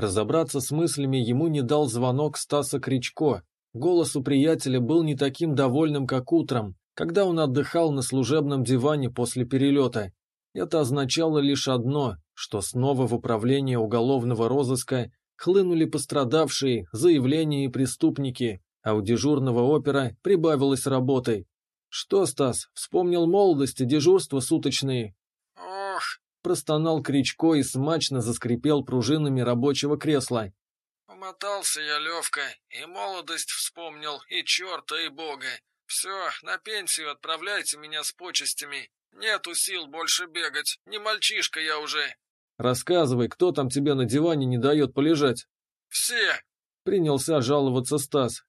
Разобраться с мыслями ему не дал звонок Стаса Кричко. Голос у приятеля был не таким довольным, как утром, когда он отдыхал на служебном диване после перелета. Это означало лишь одно, что снова в управление уголовного розыска хлынули пострадавшие, заявления и преступники, а у дежурного опера прибавилось работы. «Что, Стас, вспомнил молодость и дежурства суточные?» Простонал Кричко и смачно заскрипел пружинами рабочего кресла. «Умотался я, Левка, и молодость вспомнил, и черта, и бога. Все, на пенсию отправляйте меня с почестями. Нету сил больше бегать, не мальчишка я уже». «Рассказывай, кто там тебе на диване не дает полежать?» «Все!» – принялся жаловаться Стас.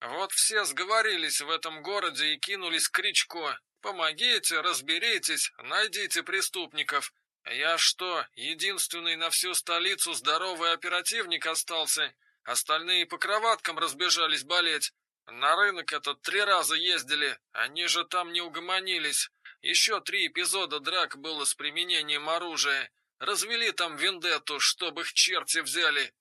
Вот все сговорились в этом городе и кинулись к Кричко. Помогите, разберитесь, найдите преступников. Я что, единственный на всю столицу здоровый оперативник остался? Остальные по кроваткам разбежались болеть. На рынок этот три раза ездили, они же там не угомонились. Еще три эпизода драк было с применением оружия. Развели там вендетту, чтобы их черти взяли.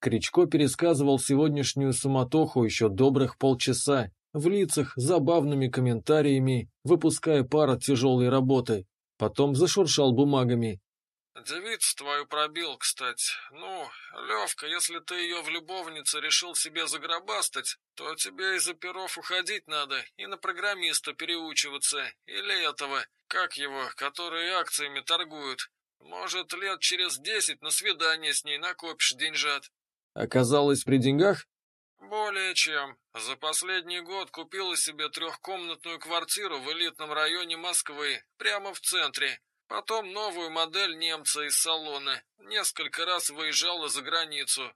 Кричко пересказывал сегодняшнюю суматоху еще добрых полчаса, в лицах забавными комментариями, выпуская пар от тяжелой работы. Потом зашуршал бумагами. «Девицу твою пробил, кстати. Ну, Левка, если ты ее в любовнице решил себе загробастать, то тебе из оперов уходить надо и на программиста переучиваться, или этого, как его, которые акциями торгуют. Может, лет через десять на свидание с ней накопишь деньжат. Оказалось при деньгах? Более чем. За последний год купила себе трехкомнатную квартиру в элитном районе Москвы, прямо в центре. Потом новую модель немца из салона. Несколько раз выезжала за границу.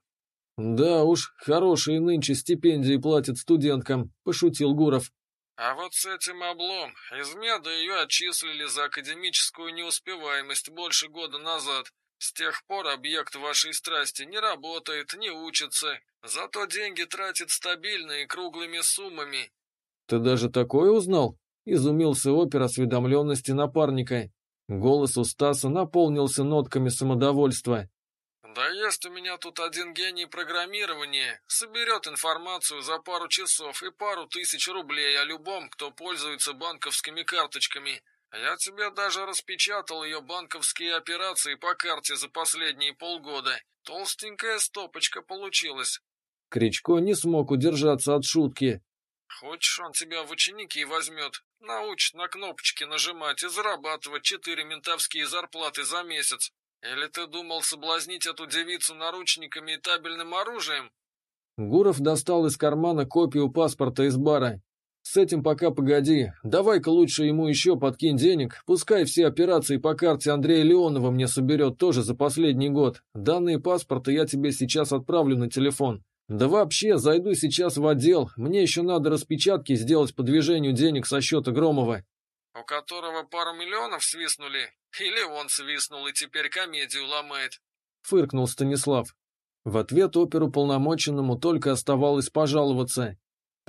Да уж, хорошие нынче стипендии платят студенткам, пошутил Гуров. А вот с этим облом. Из меда ее отчислили за академическую неуспеваемость больше года назад. С тех пор объект вашей страсти не работает, не учится, зато деньги тратит стабильно и круглыми суммами. Ты даже такое узнал? Изумился опер осведомленности напарника. Голос у Стаса наполнился нотками самодовольства. Да есть у меня тут один гений программирования, соберет информацию за пару часов и пару тысяч рублей о любом, кто пользуется банковскими карточками. Я тебе даже распечатал ее банковские операции по карте за последние полгода. Толстенькая стопочка получилась. Кричко не смог удержаться от шутки. Хочешь, он тебя в ученики возьмет, научит на кнопочки нажимать и зарабатывать четыре ментовские зарплаты за месяц. Или ты думал соблазнить эту девицу наручниками и табельным оружием? Гуров достал из кармана копию паспорта из бара с этим пока погоди. Давай-ка лучше ему еще подкинь денег. Пускай все операции по карте Андрея Леонова мне соберет тоже за последний год. Данные паспорта я тебе сейчас отправлю на телефон. Да вообще, зайду сейчас в отдел. Мне еще надо распечатки сделать по движению денег со счета Громова. У которого пару миллионов свистнули? Или он свистнул и теперь комедию ломает? Фыркнул Станислав. В ответ оперу полномоченному только оставалось пожаловаться.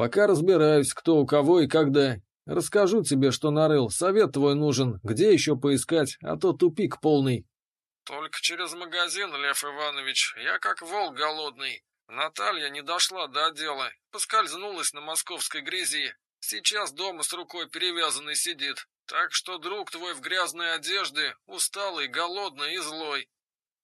Пока разбираюсь, кто у кого и когда. Расскажу тебе, что нарыл. Совет твой нужен. Где еще поискать, а то тупик полный. Только через магазин, Лев Иванович. Я как волк голодный. Наталья не дошла до отдела. Поскользнулась на московской грязи. Сейчас дома с рукой перевязанной сидит. Так что друг твой в грязной одежде, усталый, голодный и злой.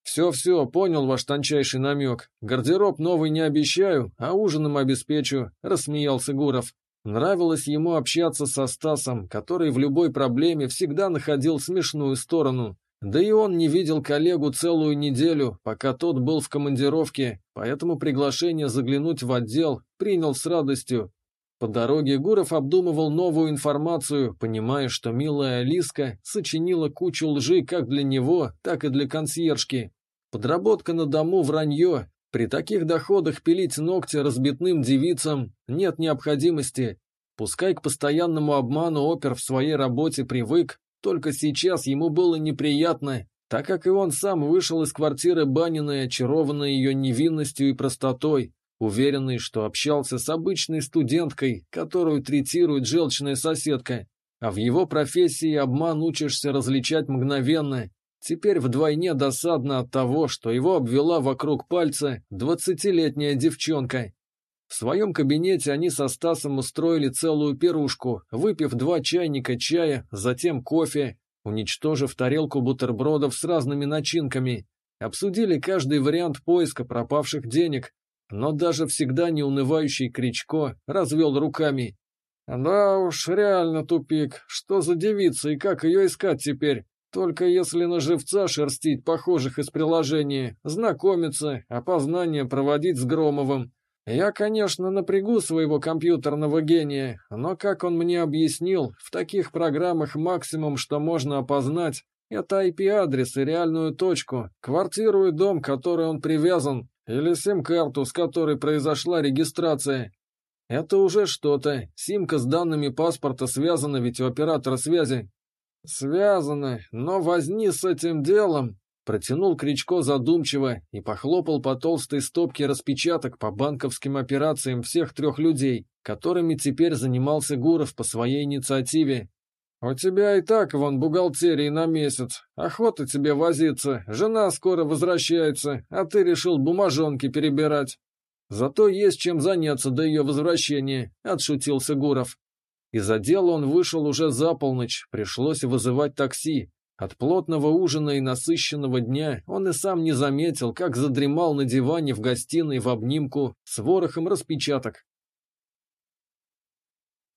«Все-все, понял ваш тончайший намек. Гардероб новый не обещаю, а ужином обеспечу», — рассмеялся Гуров. Нравилось ему общаться со Стасом, который в любой проблеме всегда находил смешную сторону. Да и он не видел коллегу целую неделю, пока тот был в командировке, поэтому приглашение заглянуть в отдел принял с радостью. По дороге Гуров обдумывал новую информацию, понимая, что милая Алиска сочинила кучу лжи как для него, так и для консьержки. Подработка на дому вранье. При таких доходах пилить ногти разбитным девицам нет необходимости. Пускай к постоянному обману опер в своей работе привык, только сейчас ему было неприятно, так как и он сам вышел из квартиры Баниной, очарованной ее невинностью и простотой, уверенный, что общался с обычной студенткой, которую третирует желчная соседка. А в его профессии обман учишься различать мгновенно, теперь вдвойне досадно от того, что его обвела вокруг пальца двадцатилетняя девчонка. В своем кабинете они со Стасом устроили целую пирушку, выпив два чайника чая, затем кофе, уничтожив тарелку бутербродов с разными начинками. Обсудили каждый вариант поиска пропавших денег, но даже всегда неунывающий Кричко развел руками. «Да уж, реально тупик. Что за девица и как ее искать теперь? Только если на живца шерстить похожих из приложения, знакомиться, опознание проводить с Громовым. Я, конечно, напрягу своего компьютерного гения, но, как он мне объяснил, в таких программах максимум, что можно опознать, это IP-адрес и реальную точку, квартиру и дом, к которой он привязан, или сим-карту, с которой произошла регистрация. Это уже что-то. Симка с данными паспорта связана ведь у оператора связи. Связана, но возни с этим делом. Протянул Кричко задумчиво и похлопал по толстой стопке распечаток по банковским операциям всех трех людей, которыми теперь занимался Гуров по своей инициативе. «У тебя и так вон бухгалтерии на месяц. Охота тебе возиться. Жена скоро возвращается, а ты решил бумажонки перебирать. Зато есть чем заняться до ее возвращения», — отшутился Гуров. Из отдела он вышел уже за полночь, пришлось вызывать такси. От плотного ужина и насыщенного дня он и сам не заметил, как задремал на диване в гостиной в обнимку с ворохом распечаток,